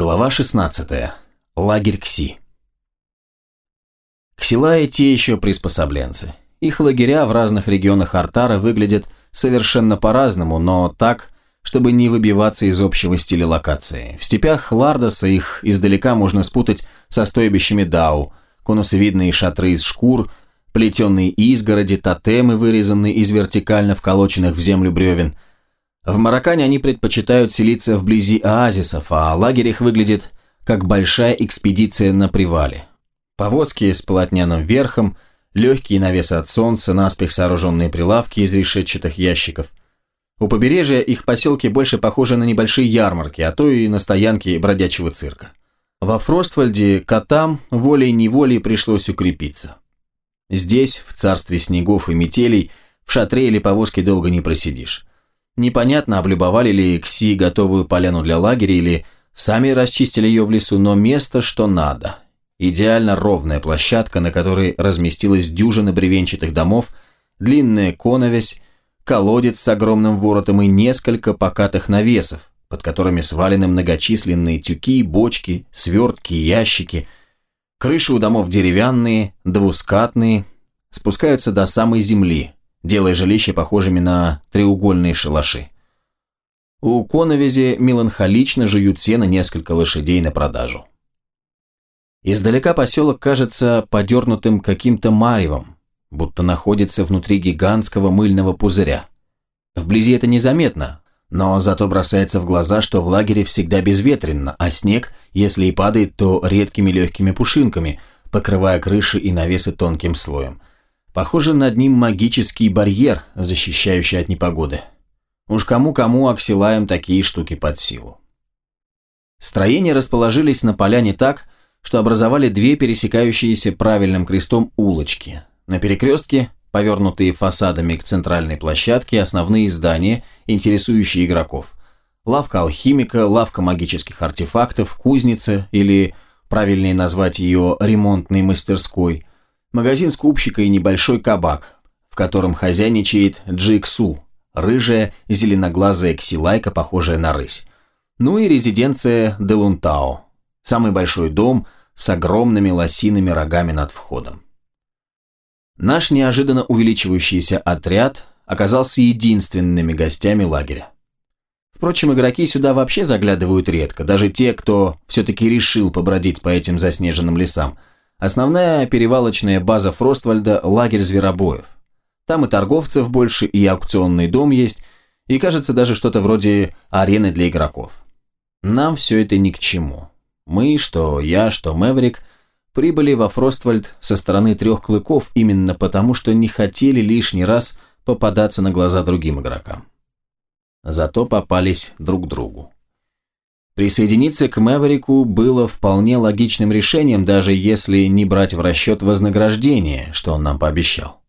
Глава 16. Лагерь Кси. Ксилаи те еще приспособленцы. Их лагеря в разных регионах Артара выглядят совершенно по-разному, но так, чтобы не выбиваться из общего стиля локации. В степях Лардоса их издалека можно спутать со стойбищами Дау, конусовидные шатры из шкур, плетеные изгороди, тотемы, вырезанные из вертикально вколоченных в землю бревен – в Мароккане они предпочитают селиться вблизи оазисов, а лагерь их выглядит как большая экспедиция на привале. Повозки с полотняным верхом, легкие навесы от солнца, наспех сооруженные прилавки из решетчатых ящиков. У побережья их поселки больше похожи на небольшие ярмарки, а то и на стоянки бродячего цирка. Во Фроствальде котам волей-неволей пришлось укрепиться. Здесь, в царстве снегов и метелей, в шатре или повозке долго не просидишь. Непонятно, облюбовали ли Кси готовую поляну для лагеря или сами расчистили ее в лесу, но место, что надо. Идеально ровная площадка, на которой разместилась дюжина бревенчатых домов, длинная коновесь, колодец с огромным воротом и несколько покатых навесов, под которыми свалены многочисленные тюки, бочки, свертки, ящики. Крыши у домов деревянные, двускатные, спускаются до самой земли, делая жилища похожими на треугольные шалаши. У коновизи меланхолично жуют сено несколько лошадей на продажу. Издалека поселок кажется подернутым каким-то маревом, будто находится внутри гигантского мыльного пузыря. Вблизи это незаметно, но зато бросается в глаза, что в лагере всегда безветренно, а снег, если и падает, то редкими легкими пушинками, покрывая крыши и навесы тонким слоем – Похоже, над ним магический барьер, защищающий от непогоды. Уж кому-кому аксилаем такие штуки под силу. Строения расположились на поляне так, что образовали две пересекающиеся правильным крестом улочки. На перекрестке, повернутые фасадами к центральной площадке, основные здания, интересующие игроков. Лавка алхимика, лавка магических артефактов, кузница или, правильнее назвать ее, ремонтной мастерской – магазин скупщика и небольшой кабак, в котором хозяйничает Джиксу, рыжая, зеленоглазая ксилайка, похожая на рысь. Ну и резиденция Делунтао, самый большой дом с огромными лосиными рогами над входом. Наш неожиданно увеличивающийся отряд оказался единственными гостями лагеря. Впрочем, игроки сюда вообще заглядывают редко, даже те, кто все-таки решил побродить по этим заснеженным лесам – Основная перевалочная база Фроствальда – лагерь зверобоев. Там и торговцев больше, и аукционный дом есть, и кажется даже что-то вроде арены для игроков. Нам все это ни к чему. Мы, что я, что Мэврик, прибыли во Фроствальд со стороны трех клыков именно потому, что не хотели лишний раз попадаться на глаза другим игрокам. Зато попались друг другу. Присоединиться к Мэверику было вполне логичным решением, даже если не брать в расчет вознаграждение, что он нам пообещал.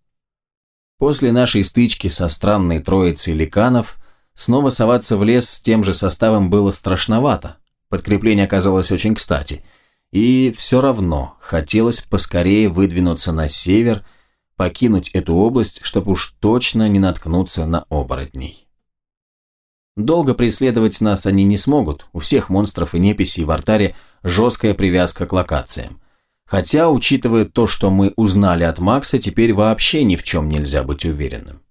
После нашей стычки со странной троицей ликанов снова соваться в лес с тем же составом было страшновато. Подкрепление оказалось очень кстати. И все равно хотелось поскорее выдвинуться на север, покинуть эту область, чтобы уж точно не наткнуться на оборотней. Долго преследовать нас они не смогут, у всех монстров и неписей в артаре жесткая привязка к локациям. Хотя, учитывая то, что мы узнали от Макса, теперь вообще ни в чем нельзя быть уверенным.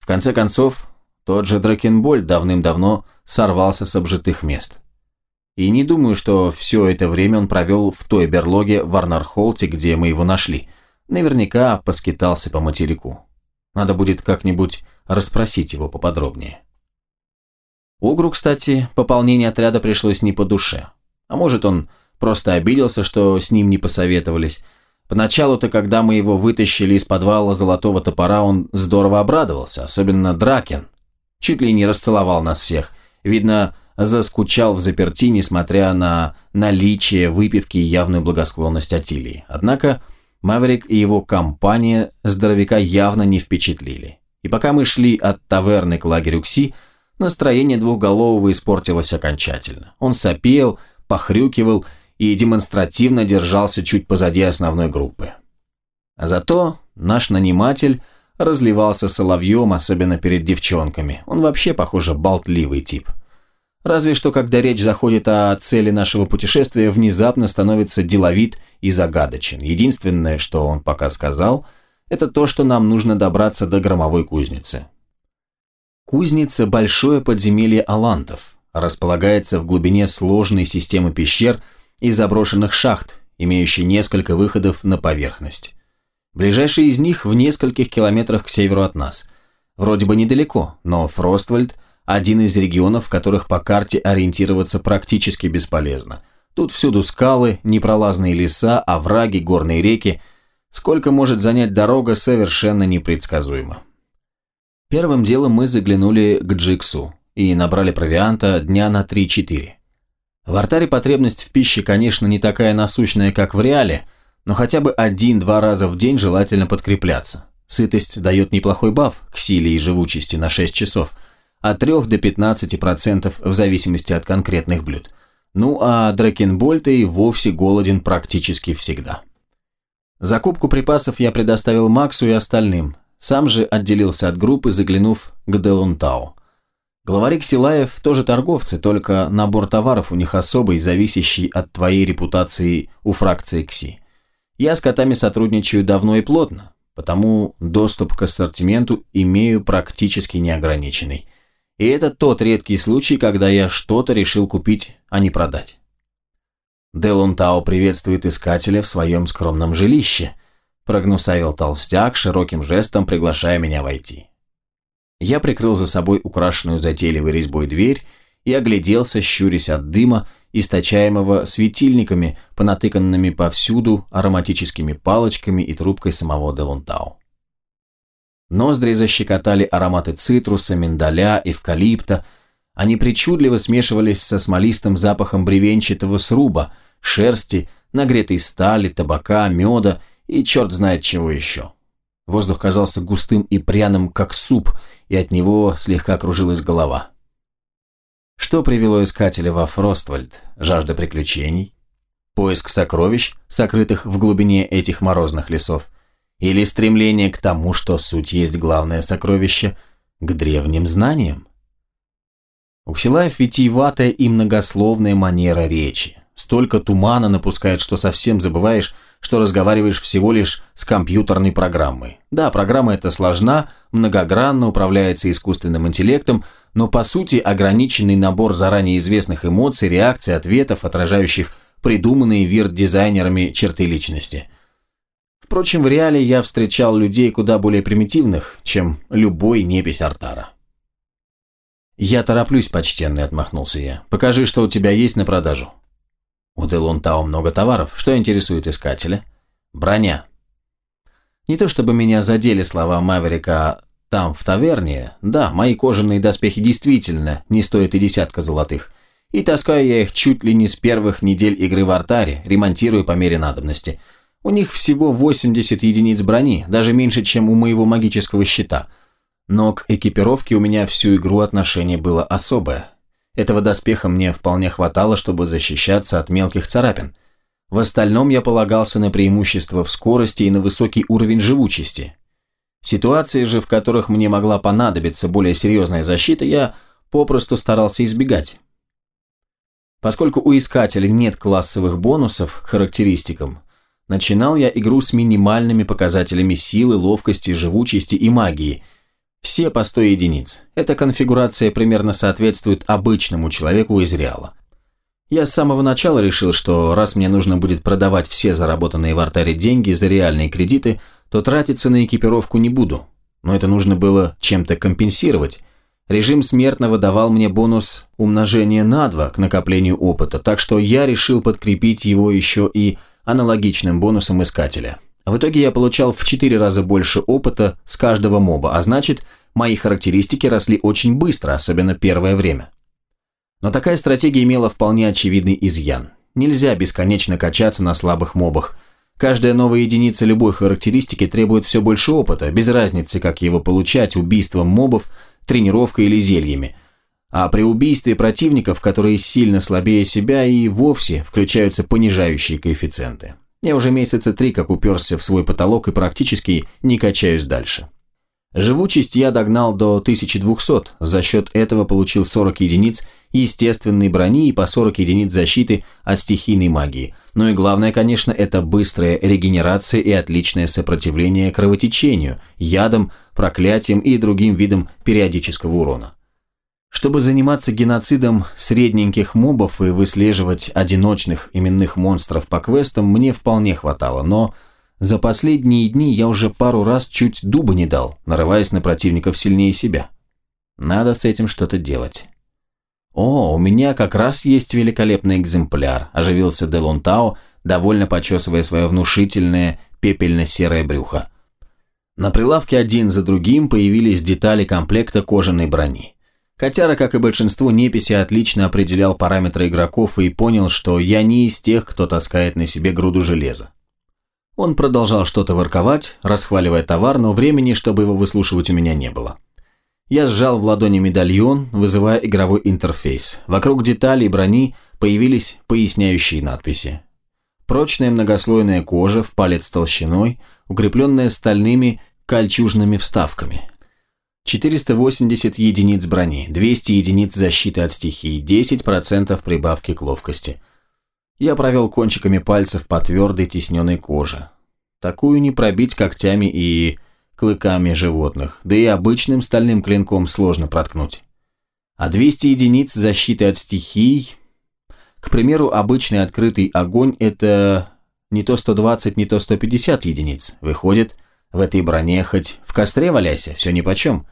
В конце концов, тот же Дракенболь давным-давно сорвался с обжитых мест. И не думаю, что все это время он провел в той берлоге в Арнархолте, где мы его нашли. Наверняка поскитался по материку. Надо будет как-нибудь расспросить его поподробнее. Угру, кстати, пополнение отряда пришлось не по душе. А может, он просто обиделся, что с ним не посоветовались. Поначалу-то, когда мы его вытащили из подвала золотого топора, он здорово обрадовался, особенно Дракен. Чуть ли не расцеловал нас всех. Видно, заскучал в заперти, несмотря на наличие выпивки и явную благосклонность Атилии. Однако Маврик и его компания здоровяка явно не впечатлили. И пока мы шли от таверны к лагерю Кси, Настроение двухголового испортилось окончательно. Он сопел, похрюкивал и демонстративно держался чуть позади основной группы. А зато наш наниматель разливался соловьем, особенно перед девчонками. Он вообще, похоже, болтливый тип. Разве что, когда речь заходит о цели нашего путешествия, внезапно становится деловит и загадочен. Единственное, что он пока сказал, это то, что нам нужно добраться до громовой кузницы. Кузница – большое подземелье алантов, располагается в глубине сложной системы пещер и заброшенных шахт, имеющей несколько выходов на поверхность. Ближайший из них в нескольких километрах к северу от нас. Вроде бы недалеко, но Фроствальд один из регионов, в которых по карте ориентироваться практически бесполезно. Тут всюду скалы, непролазные леса, овраги, горные реки. Сколько может занять дорога, совершенно непредсказуемо. Первым делом мы заглянули к Джиксу и набрали провианта дня на 3-4. В артаре потребность в пище, конечно, не такая насущная, как в реале, но хотя бы один-два раза в день желательно подкрепляться. Сытость дает неплохой баф к силе и живучести на 6 часов – от 3 до 15% в зависимости от конкретных блюд. Ну а Дракенбольт и вовсе голоден практически всегда. Закупку припасов я предоставил Максу и остальным, сам же отделился от группы, заглянув к Делунтау. Главари Ксилаев тоже торговцы, только набор товаров у них особый, зависящий от твоей репутации у фракции КСИ. Я с котами сотрудничаю давно и плотно, потому доступ к ассортименту имею практически неограниченный. И это тот редкий случай, когда я что-то решил купить, а не продать. Делон Тао приветствует искателя в своем скромном жилище, прогнусавил толстяк, широким жестом приглашая меня войти. Я прикрыл за собой украшенную затейливой резьбой дверь и огляделся, щурясь от дыма, источаемого светильниками, понатыканными повсюду ароматическими палочками и трубкой самого Делунтау. Ноздри защекотали ароматы цитруса, миндаля, эвкалипта. Они причудливо смешивались со смолистым запахом бревенчатого сруба, шерсти, нагретой стали, табака, меда и черт знает чего еще. Воздух казался густым и пряным, как суп, и от него слегка кружилась голова. Что привело искателя во Фроствальд? Жажда приключений? Поиск сокровищ, сокрытых в глубине этих морозных лесов? Или стремление к тому, что суть есть главное сокровище, к древним знаниям? У Ксилаев витиеватая и многословная манера речи. Столько тумана напускает, что совсем забываешь, что разговариваешь всего лишь с компьютерной программой. Да, программа эта сложна, многогранно, управляется искусственным интеллектом, но по сути ограниченный набор заранее известных эмоций, реакций, ответов, отражающих придуманные вирт-дизайнерами черты личности – Впрочем, в реале я встречал людей куда более примитивных, чем любой непись Артара. «Я тороплюсь, почтенный», — отмахнулся я. «Покажи, что у тебя есть на продажу». У Делунтау много товаров. Что интересует искателя? Броня. Не то чтобы меня задели слова Маверика там, в таверне. Да, мои кожаные доспехи действительно не стоят и десятка золотых. И таскаю я их чуть ли не с первых недель игры в артаре, ремонтирую по мере надобности – у них всего 80 единиц брони, даже меньше, чем у моего магического щита. Но к экипировке у меня всю игру отношение было особое. Этого доспеха мне вполне хватало, чтобы защищаться от мелких царапин. В остальном я полагался на преимущество в скорости и на высокий уровень живучести. Ситуации же, в которых мне могла понадобиться более серьезная защита, я попросту старался избегать. Поскольку у искателя нет классовых бонусов к характеристикам, Начинал я игру с минимальными показателями силы, ловкости, живучести и магии. Все по 100 единиц. Эта конфигурация примерно соответствует обычному человеку из Реала. Я с самого начала решил, что раз мне нужно будет продавать все заработанные в артаре деньги за реальные кредиты, то тратиться на экипировку не буду. Но это нужно было чем-то компенсировать. Режим смертного давал мне бонус умножения на 2 к накоплению опыта, так что я решил подкрепить его еще и аналогичным бонусом искателя. В итоге я получал в 4 раза больше опыта с каждого моба, а значит, мои характеристики росли очень быстро, особенно первое время. Но такая стратегия имела вполне очевидный изъян. Нельзя бесконечно качаться на слабых мобах. Каждая новая единица любой характеристики требует все больше опыта, без разницы, как его получать, убийством мобов, тренировкой или зельями – а при убийстве противников, которые сильно слабее себя, и вовсе включаются понижающие коэффициенты. Я уже месяца три как уперся в свой потолок и практически не качаюсь дальше. Живучесть я догнал до 1200, за счет этого получил 40 единиц естественной брони и по 40 единиц защиты от стихийной магии. Ну и главное, конечно, это быстрая регенерация и отличное сопротивление кровотечению, ядам, проклятиям и другим видам периодического урона. Чтобы заниматься геноцидом средненьких мобов и выслеживать одиночных именных монстров по квестам мне вполне хватало, но за последние дни я уже пару раз чуть дуба не дал, нарываясь на противников сильнее себя. Надо с этим что-то делать. «О, у меня как раз есть великолепный экземпляр», – оживился Делон Тао, довольно почесывая свое внушительное пепельно-серое брюхо. На прилавке один за другим появились детали комплекта кожаной брони. Котяра, как и большинство неписи, отлично определял параметры игроков и понял, что я не из тех, кто таскает на себе груду железа. Он продолжал что-то ворковать, расхваливая товар, но времени, чтобы его выслушивать, у меня не было. Я сжал в ладони медальон, вызывая игровой интерфейс. Вокруг деталей брони появились поясняющие надписи. Прочная многослойная кожа в палец толщиной, укрепленная стальными кольчужными вставками. 480 единиц брони, 200 единиц защиты от стихии, 10% прибавки к ловкости. Я провел кончиками пальцев по твердой тисненной коже. Такую не пробить когтями и клыками животных, да и обычным стальным клинком сложно проткнуть. А 200 единиц защиты от стихий... К примеру, обычный открытый огонь – это не то 120, не то 150 единиц. Выходит, в этой броне хоть в костре валяйся, все нипочем.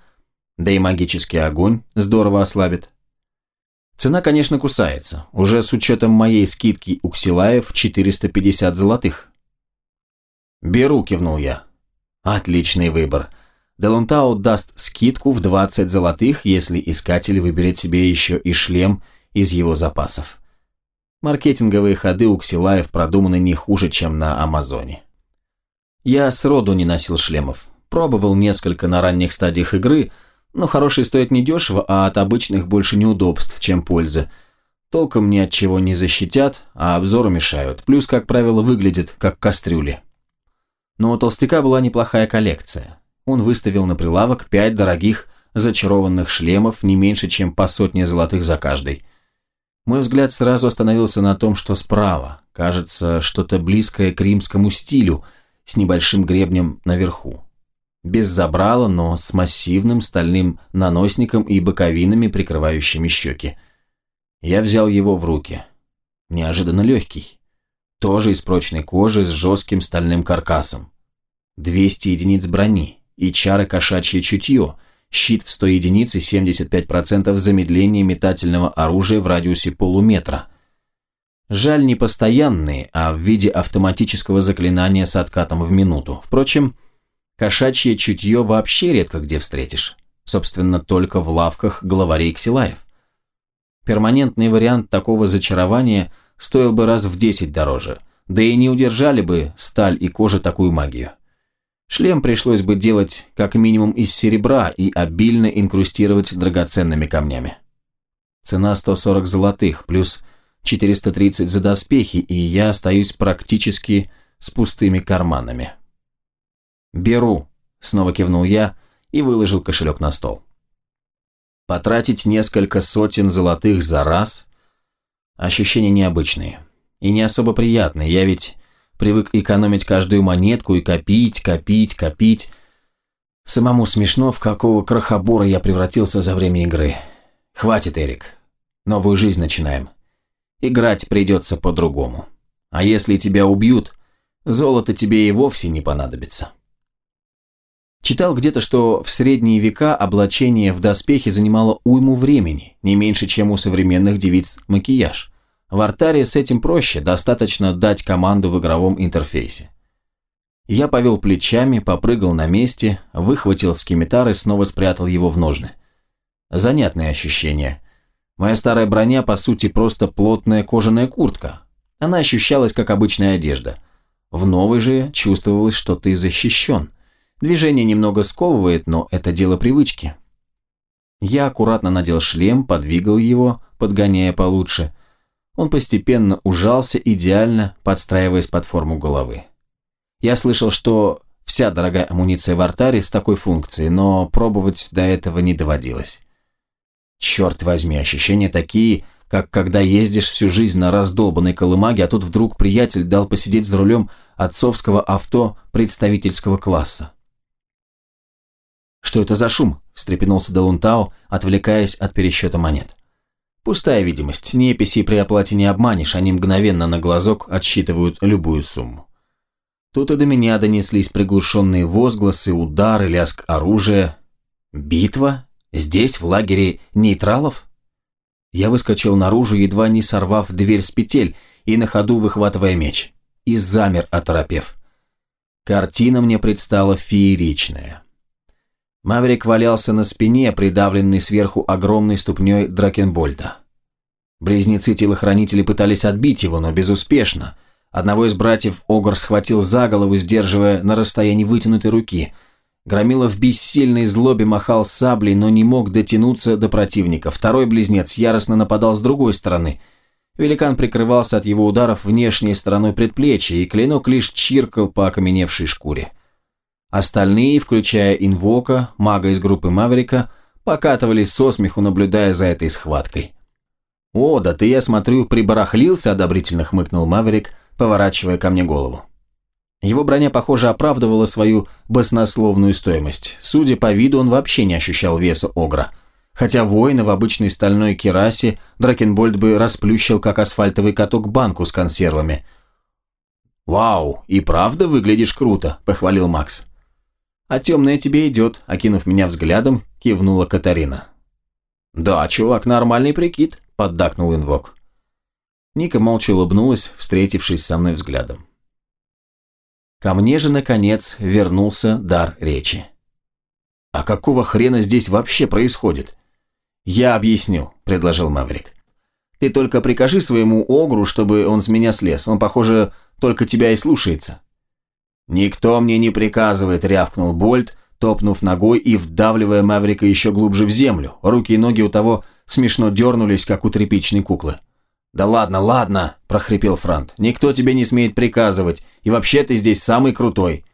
Да и магический огонь здорово ослабит. Цена, конечно, кусается. Уже с учетом моей скидки у Ксилаев 450 золотых. «Беру», – кивнул я. «Отличный выбор. Делунтау даст скидку в 20 золотых, если искатель выберет себе еще и шлем из его запасов. Маркетинговые ходы у Ксилаев продуманы не хуже, чем на Амазоне. Я сроду не носил шлемов. Пробовал несколько на ранних стадиях игры – но хорошие стоят недешево, а от обычных больше неудобств, чем пользы. Толком ни от чего не защитят, а обзору мешают. Плюс, как правило, выглядят как кастрюли. Но у толстяка была неплохая коллекция. Он выставил на прилавок пять дорогих зачарованных шлемов, не меньше, чем по сотне золотых за каждый. Мой взгляд сразу остановился на том, что справа. Кажется, что-то близкое к римскому стилю, с небольшим гребнем наверху. Без забрала, но с массивным стальным наносником и боковинами, прикрывающими щеки. Я взял его в руки. Неожиданно легкий. Тоже из прочной кожи с жестким стальным каркасом. 200 единиц брони и чары кошачье чутье, щит в 100 единиц и 75% замедления метательного оружия в радиусе полуметра. Жаль не постоянные, а в виде автоматического заклинания с откатом в минуту. Впрочем, Кошачье чутье вообще редко где встретишь. Собственно, только в лавках главарей ксилаев. Перманентный вариант такого зачарования стоил бы раз в 10 дороже, да и не удержали бы сталь и кожа такую магию. Шлем пришлось бы делать как минимум из серебра и обильно инкрустировать драгоценными камнями. Цена 140 золотых, плюс 430 за доспехи, и я остаюсь практически с пустыми карманами. «Беру», – снова кивнул я и выложил кошелек на стол. Потратить несколько сотен золотых за раз – ощущения необычные и не особо приятные. Я ведь привык экономить каждую монетку и копить, копить, копить. Самому смешно, в какого крохобора я превратился за время игры. Хватит, Эрик. Новую жизнь начинаем. Играть придется по-другому. А если тебя убьют, золото тебе и вовсе не понадобится. Читал где-то, что в средние века облачение в доспехи занимало уйму времени, не меньше, чем у современных девиц макияж. В артаре с этим проще, достаточно дать команду в игровом интерфейсе. Я повел плечами, попрыгал на месте, выхватил скимитар и снова спрятал его в ножны. Занятное ощущение. Моя старая броня, по сути, просто плотная кожаная куртка. Она ощущалась как обычная одежда. В новой же чувствовалось, что ты защищен – Движение немного сковывает, но это дело привычки. Я аккуратно надел шлем, подвигал его, подгоняя получше. Он постепенно ужался, идеально подстраиваясь под форму головы. Я слышал, что вся дорогая амуниция в артаре с такой функцией, но пробовать до этого не доводилось. Черт возьми, ощущения такие, как когда ездишь всю жизнь на раздолбанной колымаге, а тут вдруг приятель дал посидеть за рулем отцовского авто представительского класса. «Что это за шум?» – встрепенулся Делунтао, отвлекаясь от пересчета монет. «Пустая видимость. Неписи при оплате не обманешь, они мгновенно на глазок отсчитывают любую сумму». Тут и до меня донеслись приглушенные возгласы, удары, лязг оружия. «Битва? Здесь, в лагере нейтралов?» Я выскочил наружу, едва не сорвав дверь с петель и на ходу выхватывая меч. И замер, оторопев. Картина мне предстала фееричная. Маврик валялся на спине, придавленный сверху огромной ступней Дракенбольда. Близнецы-телохранители пытались отбить его, но безуспешно. Одного из братьев Огр схватил за голову, сдерживая на расстоянии вытянутой руки. Громила в бессильной злобе махал саблей, но не мог дотянуться до противника. Второй близнец яростно нападал с другой стороны. Великан прикрывался от его ударов внешней стороной предплечья, и клинок лишь чиркал по окаменевшей шкуре. Остальные, включая инвока, мага из группы Маврика, покатывались со смеху, наблюдая за этой схваткой. «О, да ты, я смотрю, прибарахлился», – одобрительно хмыкнул Маврик, поворачивая ко мне голову. Его броня, похоже, оправдывала свою баснословную стоимость. Судя по виду, он вообще не ощущал веса Огра. Хотя воина в обычной стальной керасе Дракенбольд бы расплющил, как асфальтовый каток, банку с консервами. «Вау, и правда выглядишь круто», – похвалил Макс. «А темное тебе идет», – окинув меня взглядом, кивнула Катарина. «Да, чувак, нормальный прикид», – поддакнул инвок. Ника молча улыбнулась, встретившись со мной взглядом. Ко мне же, наконец, вернулся дар речи. «А какого хрена здесь вообще происходит?» «Я объясню», – предложил Маврик. «Ты только прикажи своему Огру, чтобы он с меня слез. Он, похоже, только тебя и слушается». «Никто мне не приказывает», – рявкнул Больт, топнув ногой и вдавливая Маврика еще глубже в землю. Руки и ноги у того смешно дернулись, как у тряпичной куклы. «Да ладно, ладно», – прохрипел Франт. «Никто тебе не смеет приказывать, и вообще ты здесь самый крутой».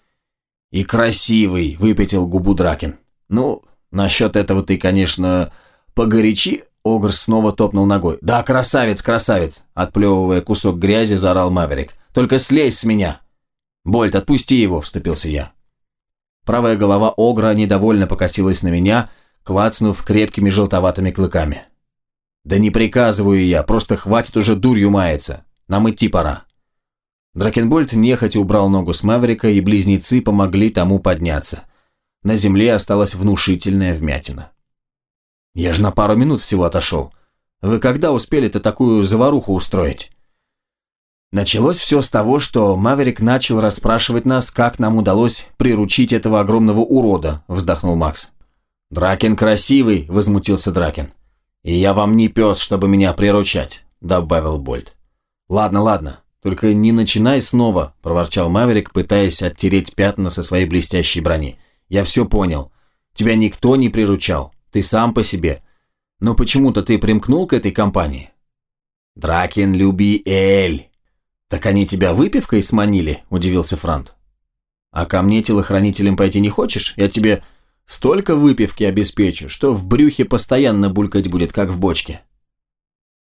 «И красивый», – выпятил губу Дракин. «Ну, насчет этого ты, конечно, погорячи», – Огр снова топнул ногой. «Да, красавец, красавец», – отплевывая кусок грязи, заорал Маверик. «Только слезь с меня». «Больт, отпусти его», – вступился я. Правая голова Огра недовольно покосилась на меня, клацнув крепкими желтоватыми клыками. «Да не приказываю я, просто хватит уже дурью маяться. Нам идти пора». Дракенбольд нехотя убрал ногу с Маврика, и близнецы помогли тому подняться. На земле осталась внушительная вмятина. «Я же на пару минут всего отошел. Вы когда успели-то такую заваруху устроить?» Началось все с того, что Маверик начал расспрашивать нас, как нам удалось приручить этого огромного урода, вздохнул Макс. «Дракен красивый», – возмутился Дракен. «И я вам не пес, чтобы меня приручать», – добавил Больт. «Ладно, ладно, только не начинай снова», – проворчал Маверик, пытаясь оттереть пятна со своей блестящей брони. «Я все понял. Тебя никто не приручал. Ты сам по себе. Но почему-то ты примкнул к этой компании». «Дракен, люби Эль», «Так они тебя выпивкой сманили?» – удивился Франт. «А ко мне телохранителем пойти не хочешь? Я тебе столько выпивки обеспечу, что в брюхе постоянно булькать будет, как в бочке».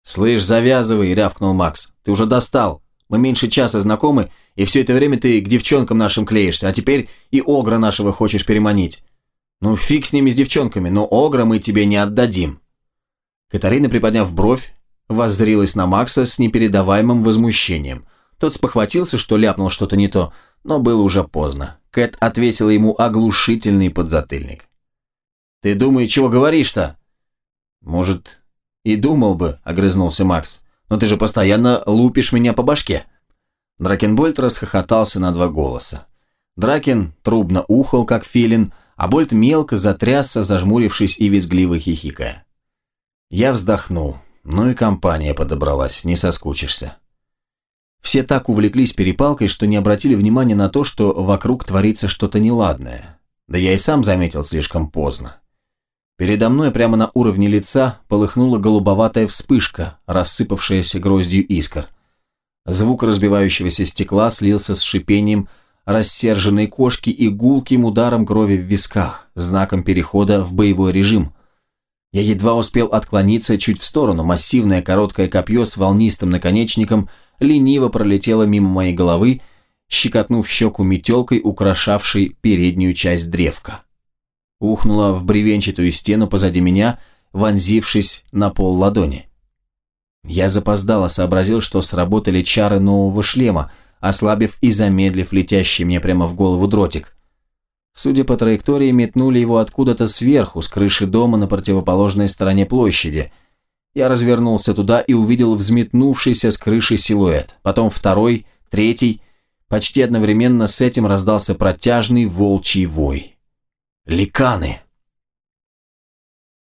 «Слышь, завязывай», – рявкнул Макс. «Ты уже достал. Мы меньше часа знакомы, и все это время ты к девчонкам нашим клеишься, а теперь и Огра нашего хочешь переманить. Ну фиг с ними с девчонками, но Огра мы тебе не отдадим». Катарина, приподняв бровь, воззрилась на Макса с непередаваемым возмущением. Тот спохватился, что ляпнул что-то не то, но было уже поздно. Кэт ответила ему оглушительный подзатыльник. «Ты думай, чего говоришь-то?» «Может, и думал бы», — огрызнулся Макс. «Но ты же постоянно лупишь меня по башке». Дракенбольд расхохотался на два голоса. Дракен трубно ухал, как филин, а Больт мелко затрясся, зажмурившись и визгливо хихикая. Я вздохнул. Ну и компания подобралась, не соскучишься. Все так увлеклись перепалкой, что не обратили внимания на то, что вокруг творится что-то неладное. Да я и сам заметил слишком поздно. Передо мной прямо на уровне лица полыхнула голубоватая вспышка, рассыпавшаяся гроздью искр. Звук разбивающегося стекла слился с шипением рассерженной кошки и гулким ударом крови в висках, знаком перехода в боевой режим. Я едва успел отклониться чуть в сторону, массивное короткое копье с волнистым наконечником лениво пролетело мимо моей головы, щекотнув щеку метелкой, украшавшей переднюю часть древка. Ухнула в бревенчатую стену позади меня, вонзившись на пол ладони. Я запоздало сообразил, что сработали чары нового шлема, ослабив и замедлив летящий мне прямо в голову дротик. Судя по траектории, метнули его откуда-то сверху, с крыши дома на противоположной стороне площади. Я развернулся туда и увидел взметнувшийся с крыши силуэт, потом второй, третий. Почти одновременно с этим раздался протяжный волчий вой. «Ликаны!»